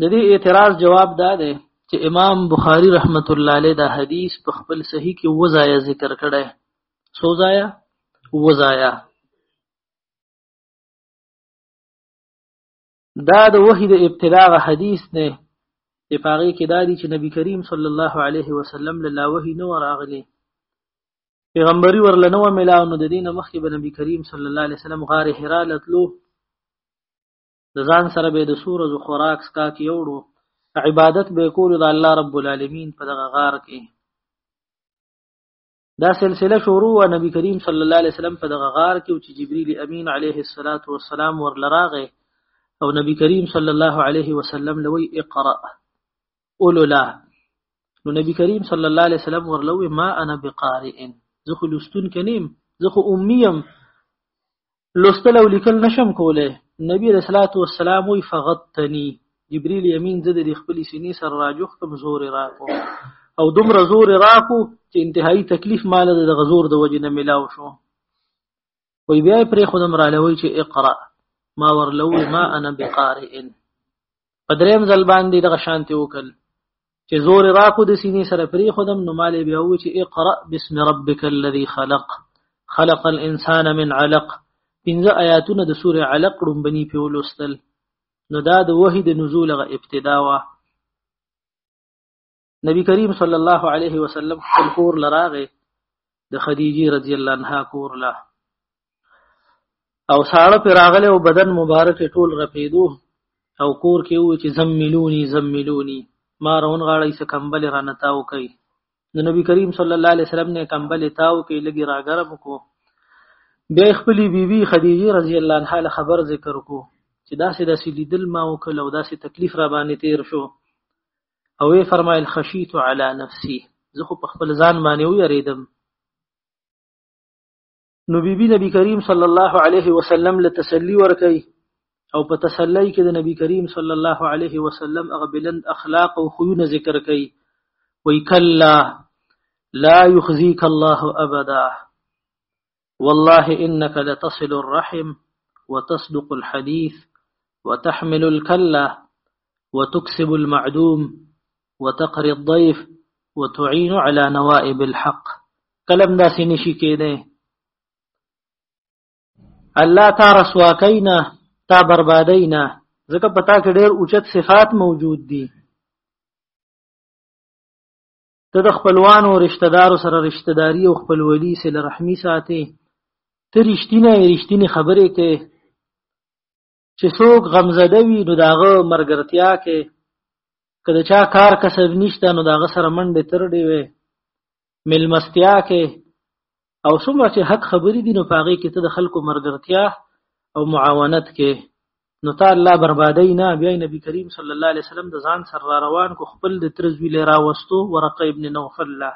د دې اعتراض جواب دا دی چې امام بخاری رحمت الله علیه دا حدیث په خپل صحیح کې وزایا ذکر کړی سوزایا وزایا دا د وحی د ابتداغ حدیث نه چې پاغي کې دا دي چې نبی کریم صلی الله علیه وسلم له وحی نو راغلی پیغمبري ورله نو ملاو نو د دینه مخکې به نبی کریم صلی الله علیه وسلم غار حرا لتلو د ځان سره به د سورز او خوراک سکا کې یوړو عبادت به کول د الله رب العالمین په دغه غار کې دا سلسله شروع و نبی کریم صلی الله علیه وسلم په دغه غار کې چې جبرئیل امین علیه الصلاۃ والسلام ورلراغه او نبی کریم صلی الله علیه وسلم لوی اقرا اولولا نو نبی کریم صلی الله علیه وسلم ورلوی ما انا بقارئ زه خو لستون کنیم زه خو امیم لوستل او لیکل نشم کولای نبی رسول الله والسلام وی فغتنی جبريل امين زه د خپل سینې سره راجوخ کوم زور راکو او دومره زور راکو چې انتهایی تکلیف مال د غزور د وجې نه ملاو شو وی بیا پرې خودم را لوي چې اقرا ما ورلوي ما انا بقارئ په دریم ځل باندې دغه شانتي وکړ چې زور راکو د سینې سره پری خودم نو مالې بیا و چې اقرا بسم ربک الذی خلق خلق الانسان من علق پنځه آیاتونه د سوره علق ډومبني په ولوستل نو دا د وحی د نزول غ ابتدا وا نبی کریم صلی الله علیه وسلم خپل کور لراغه د خدیجه رضی الله عنها کور لا او ساړه پر راغله او بدن مبارک ټول رپیدو او کور کې و چې زملونی زملونی ما رون غاړی سه کمبل را نتاو کوي د نبی کریم صلی الله علیه وسلم نه کمبل تاو کې لګي راګرب کو بیا خپل بیبي خدیجه رضی الله عنها خبر ذکر کو چې داسې داسې لیدل ما وکړ او داسې تکلیف را باندې تیر شو او وی فرمایل خشیت علی نفسی زه خو په خپل ځان باندې ویریدم نو بیبي نبی کریم صلی الله علیه وسلم له تسلی ورکړي او په تسلی کې د نبی کریم صلی الله علیه وسلم هغه بلند اخلاق او خوونه ذکر کړي وی کلا لا یخزیک الله ابدا والله انك لتصل الرحم وتصدق الحديث وتحمل الكلا وتكسب المعدوم وتقري الضيف وتعين على نوائب الحق كلام داسې نشي كده الله تا واكينا تا بربادی نه ځکه پتا کې ډېر اوچت صفات موجود دي ته د خپلوانو او رشتہ دارو سره رشتہ داری او خپلولي سره رحمی ساتي ته رښتینه رښتینی خبرې کوي چې څوک غمزده وي نو داغه مرګرتیا کې کله چا کار کسب نشته نو داغه سره منډه تر دی وي ملمستیا کې او څومره چې حق خبرې دي نو پاغې کې ته د خلکو مرګرتیا او معاونت کې نو تا الله بربادی نه بیا نبی کریم صلی الله علیه وسلم د ځان سره را روان کو خپل د ترزوی له راوستو ورقه ابن نوفل لا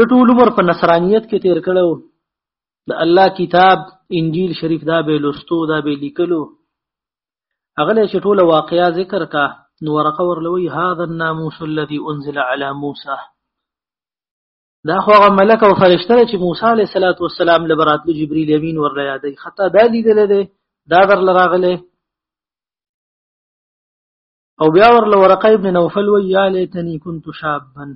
د ټول عمر په نصرانیت کې تیر کړو د الله کتاب انجیل شریف دا به لوستو دا به لیکلو اغله چې ټول واقعیا ذکر کا نو ورقه ورلوي هاذا الناموس الذي انزل على موسی دا خو هغه ملک او فرشته چې موسی علیه الصلاۃ والسلام له براتلو جبرئیل امین ورله یادې خطا دا لیدل دی دا در لراغله او بیا ورله ورقه ابن نوفل وی یا لیتنی كنت شابا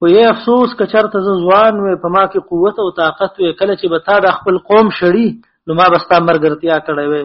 و یې افسوس که چرته زه ځوان وې په ما کې قوت او طاقت وې کله چې به تا د خپل قوم شړی نو ما بستا مرګرتیا کړې وې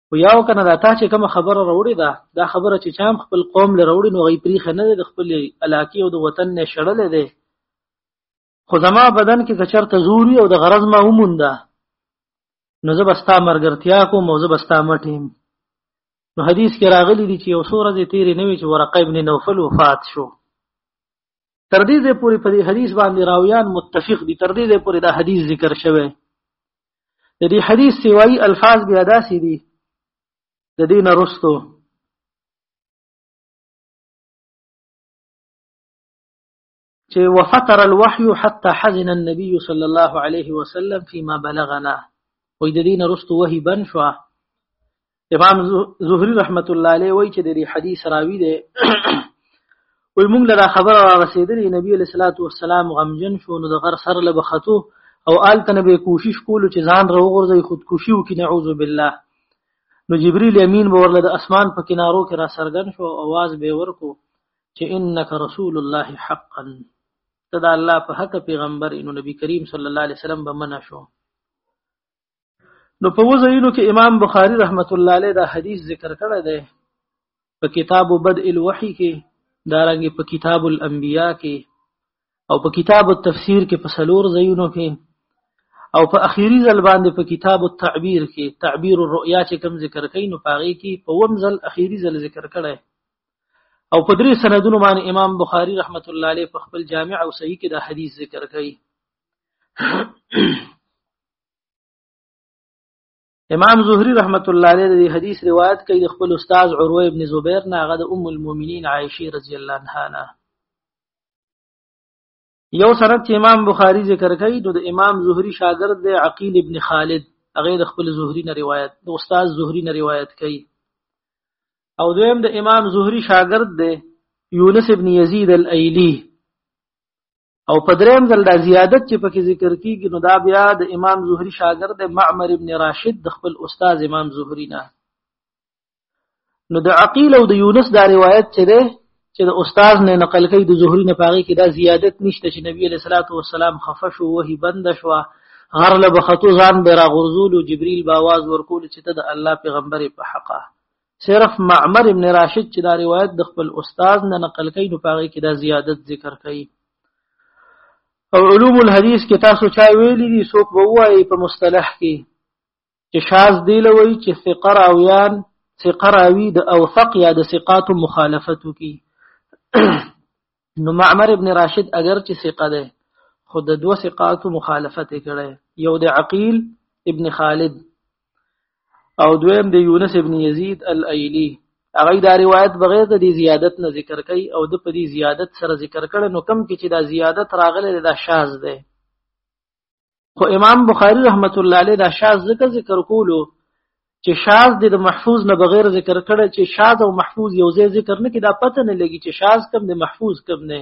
خو یو کنه دا تا چې کوم خبره راوړې ده دا خبره چې چام خپل قوم لره راوړې نو غي پریخ نه ده خپل علاقې او د وطن نه شړلې ده خو زما بدن کې کچر ته زوري او د غرض ما ومونده نو زه بستا مرګرتیا کوم او زه بستا مټیم نو حدیث کې راغلی دی چې یو څو ورځې تیرې نه وي چې ورقه ابن نوفل وفات شو تر دې ځې پورې په دې حدیث باندې راویان متفق دي تر دې ځې پورې دا حدیث ذکر شوی د دې حدیث سیوایي الفاظ بیا داسې دي د دې نه رستو چې وفتر الوحي حتى حزن النبي صلى الله عليه وسلم فيما بلغنا وې د دې نه رستو وحي بن شو امام زهري رحمت الله علیه وایي چې د دې حدیث راوی دی وي موږ له خبر را رسیدلې نبی علیہ الصلوۃ والسلام غمجن شو نو د غر سر له بختو او آلته نبی کوشش کولو چې ځان را وغورځي خودکشي وکړي نعوذ بالله نو جبريل امين به ورله د اسمان په کنارو کې را سرګن شو आवाज به ورکو چې انك رسول الله حقا تدا الله په حق پیغمبر انو نبی کریم صلی الله علیه وسلم به منع شو نو په وزینو کې امام بخاری رحمت الله علیه دا حدیث ذکر کړی دی په کتاب بدء الوحی کې دارنګ په کتاب الانبیاء کې او په کتاب التفسیر کې په سلور زینو کې او په اخیری ځل باندې په کتاب التعبیر کې تعبیر الرؤیا چې کوم ذکر کین نو پاره کې په وم ځل اخیری ځل ذکر کړی او په درې سندونو باندې امام بخاری رحمت الله علیه په خپل جامع او صحیح کې دا حدیث ذکر کړي امام زهري رحمت الله علیه د حدیث روایت کوي د خپل استاد عروه ابن زبیر نه هغه د ام المؤمنین عائشه رضی الله عنها نه یو سند چې امام بخاری ذکر کوي نو د امام زهري شاګرد دی عقیل ابن خالد هغه د خپل زهري نه روایت د استاد زهري نه روایت کوي او دویم د امام زهري شاګرد دی یونس ابن یزید الایلی او په دریم ځل دا زیادت چې پکې ذکر کیږي نو دا بیا د امام زهري شاګرد معمر ابن راشد د خپل استاد امام زهري نه نو د عقیل او د یونس دا روایت چې ده چې د استاد نه نقل کوي د زهري نه پاغي کې دا زیادت نشته چې نبی علیہ الصلوۃ والسلام خفش او وهي بند شو غر له بخطو ځان به را غرزول او جبريل باواز ورکول چې ته د الله پیغمبر په حقه صرف معمر ابن راشد چې دا روایت د خپل استاد نه نقل کوي نو پاره کې دا زیادت ذکر کوي او علوم الحديث کې تاسو چا ویلي دي څوک به وایي په مصطلح کې چې شاذ دی لوي چې ثقه راویان ثقه راوی د اوثق یا د ثقات مخالفت کوي نو معمر ابن راشد اگر چې ثقه ده خو د دوه ثقاتو مخالفت کړي یو د عقیل ابن خالد او دویم د یونس ابن یزید الایلی هغه دا روایت بغیر د زیادت نه ذکر کوي او د پدی زیادت سره ذکر کړي نو کم کې چې دا زیادت راغله دا شاذ ده خو امام بخاری رحمت الله علیه دا شاذ ذکر ذکر کولو چې شاذ د محفوظ نه بغیر ذکر کړي چې شاذ او محفوظ یو ځای ذکر نه کې دا پته نه لګي چې شاذ کم دی محفوظ کم نه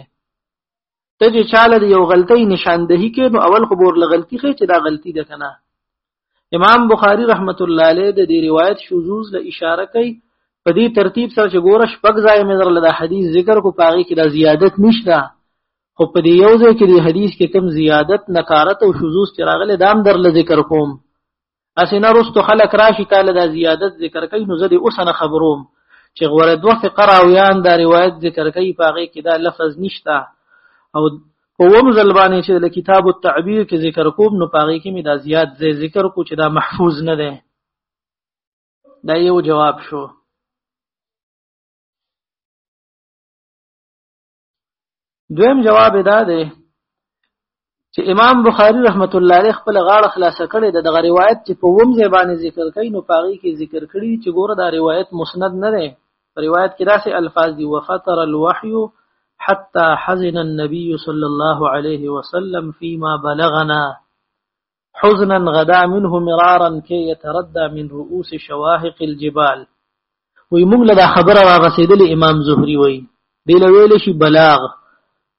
ته چې چاله دی یو غلطي نشاندهي کې نو اول خو بور لغلطي خې چې دا غلطي ده کنه امام بخاری رحمت الله علیه د دې روایت شذوذ له اشاره کوي په دې ترتیب سره چې ګوره شپږ ځای مې درل دا حدیث ذکر کو پاغي کې دا زیادت نشته خو په دې یو ځای کې د حدیث کې کم زیادت نکارت او شذوز چې راغلي دام در ل ذکر کوم اسنه رستو خلق راشي تعالی دا زیادت ذکر کوي نو زه دې اوسنه خبروم چې غوړه دوه فقره او یان دا روایت ذکر کوي پاغه کې دا لفظ نشته او کوم زلبانه چې د کتاب التعبیر کې ذکر کوم نو پاغه کې می دا زیات ذکر کو چې دا محفوظ نه ده دا یو جواب شو دویم جواب دا دی چې امام بخاری رحمت الله علیه خپل غاړه خلاصه کړې ده دغه روایت چې په ووم ځای باندې ذکر کړي نو پاغي کې ذکر کړي چې ګوره دا روایت مسند نه دی په روایت کې داسې الفاظ دي وفتر الوحي حتى حزن النبي صلى الله عليه وسلم فيما بلغنا حزنا غدا منه مرارا كي يتردى من رؤوس شواهق الجبال وي موږ له خبره راغسېدلې امام زهري وي دی له ویل شي بلاغ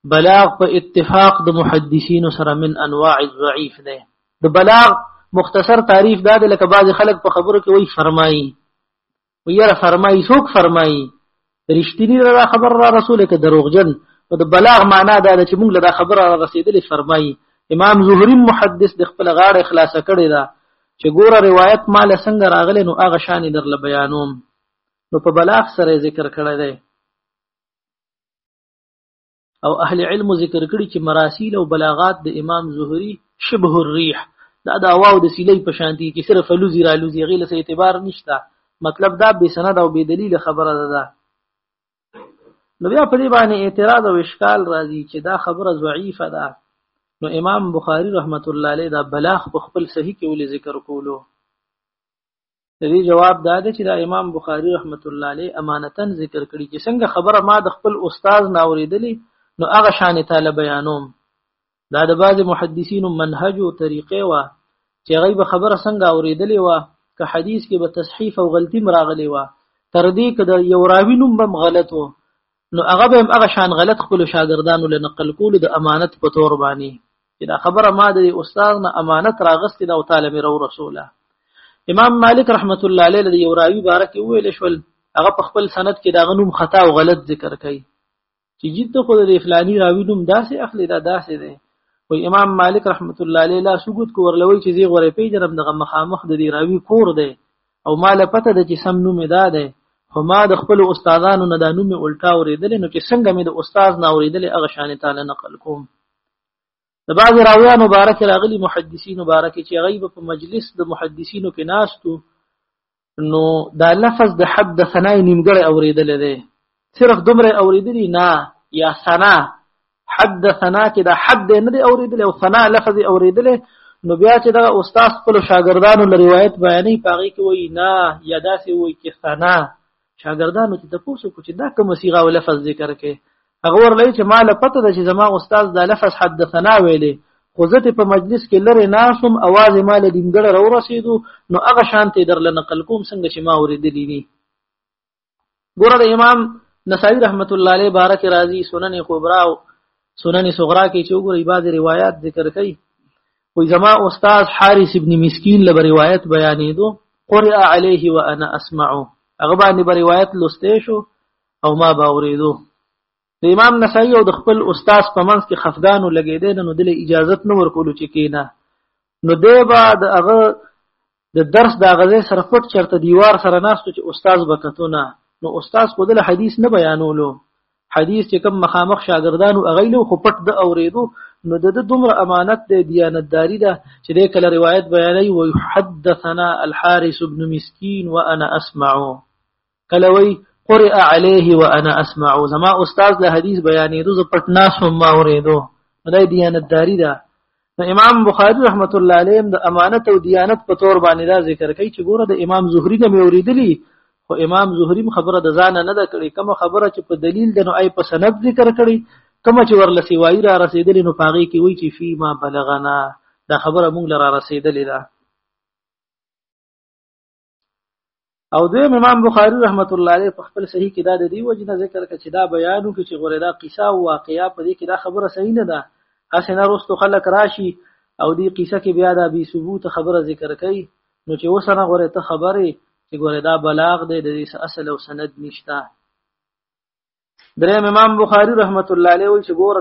بلاغ په اتفاق د محدثینو سره من انواع الضعیف دی د بلاغ مختصر تعریف دا دی لکه بعض خلک په خبرو کې وایي فرمایي ويره فرمایي څوک فرمایي رښتینی را خبر را رسول کې دروغجن نو د بلاغ معنا دا ده چې موږ له دا خبره را رسیدلې فرمایي امام زهري محدث د خپل غاړه خلاصه کړې ده چې ګوره روایت مال څنګه راغلی نو هغه شان در ل بیانوم نو په بلاغ سره ذکر کړی دی او اهل علم ذکر کړي چې مراسیل او بلاغات د امام زهري شبه الريح دا د اواو د سیلې په شان دي چې صرف لوزي را لوزي غیله سه اعتبار نشته مطلب دا به سند او به دلیل خبره ده, ده. نو بیا په دې باندې اعتراض او اشکال راځي چې دا خبره ضعیفه ده نو امام بخاری رحمت الله علیه دا بلاغ په خپل صحیح کې ولې ذکر کولو د دې جواب دا دی چې دا امام بخاری رحمت الله علیه امانتن ذکر کړي چې څنګه خبره ما د خپل استاد نه اوریدلې نو هغه شان ته له بیانوم دا د بعض محدثینو منهج او طریقې و چې غیب خبره څنګه اوریدلې و که حدیث کې به تصحیف او غلطی مراغلې و تر دې کده یو راوی نوم بم غلط و نو هغه به هغه شان غلط خپل شاګردانو له نقل کول د امانت په تور باندې چې دا خبره ما د استاد نه امانت راغستې دا او تعالی مې رو رسوله امام مالک رحمت الله علیه د یو راوی باره کې ویل شول هغه په خپل سند کې دا غنوم خطا او غلط ذکر کوي چې جد خو د فلانی راوی نوم داسې اخلي دا داسې دی وای امام مالک رحمت الله علیه لا سګوت کو ورلوي چې زی غورې پیجنم دغه مخامخ د دی راوی کور دی او ما له پته د چې سم نوم دا دی خو ما د خپل استادانو نه دا نوم الټا اوریدل نو چې څنګه مې د استاد نه اوریدل هغه شان تعالی نقل کوم د بعض راویان مبارک راغلی محدثین مبارک چې غیب په مجلس د محدثینو کې ناستو نو دا لفظ د حد د ثنای نیمګړی اوریدل دی صرف دومره اوریدلی نه یا ثنا حد ثنا کې دا حد نه دی اوریدلی او ثنا لفظ اوریدلی نو بیا چې دا استاد خپل شاګردانو له روایت بیانې پاغي کې وای نه یا داسې وای کې ثنا شاګردانو ته تاسو کو چې دا کوم صيغه او لفظ ذکر کې هغه ورلې چې ما له پته ده چې زما استاد دا لفظ حد ثنا ویلې خو زه په مجلس کې لره ناسم اواز ما له دینګړه را ورسېدو نو هغه شانته درل نقل کوم څنګه چې ما ورېدلې دي ګوره د امام نسائی رحمت الله علیه بارک راضی سنن کبرا او سنن صغرا کې چې وګورئ بعض روایت ذکر کړي وي زما استاد حارث ابن مسکین له روایت بیانې دو قرئ علیه وانا اسمعه هغه باندې روایت لسته شو او ما باوریدو د امام نسائی او د خپل استاد په منځ کې خفګانو لګیدې نو دله اجازه نه ورکول چې کینه نو دی به د هغه د درس د غزې سره پټ چرته دیوار سره ناستو چې استاد وکتونه نو استاد خو دله حدیث نه بیانولو حدیث چې کوم مخامخ شاګردانو هغه له خو پټ د اوریدو نو د دومره امانت د دیانتداری ده چې د کله روایت بیانوي ويحدثنا الحارث بن مسكين وانا اسمعه کله وی قرئ عليه وانا اسمع زما استاد له حدیث بیانې دوه پټ ناس ما اوریدو دا دیانتداری ده نو امام بخاری رحمت الله علیه د امانت او دیانت په تور باندې دا ذکر کوي چې ګوره د امام زهری نه مې اوریدلی خو امام زهری خبره د ځان نه ده کړې کوم خبره چې په دلیل د نو آی په سند ذکر کړي کوم چې ورلسی وایي را رسیدلی نو پاغي کې وایي چې فيما بلغنا دا خبره مونږ لرا رسیدلی ده او د امام بخاری رحمت الله علیه په خپل صحیح کې دا د دی وجنه ذکر کړ چې دا بیانو کې چې غوړې دا قصه او واقعیا په دې کې دا خبره صحیح نه ده اسنه رستو خلک راشي او دې قصه کې بیا دا بي ثبوت خبره ذکر کړي نو چې وسنه غوړې ته خبره چې غوړې دا بلاغ دی د دې اصل او سند نشته درې امام بخاری رحمت الله علیه چې ګوره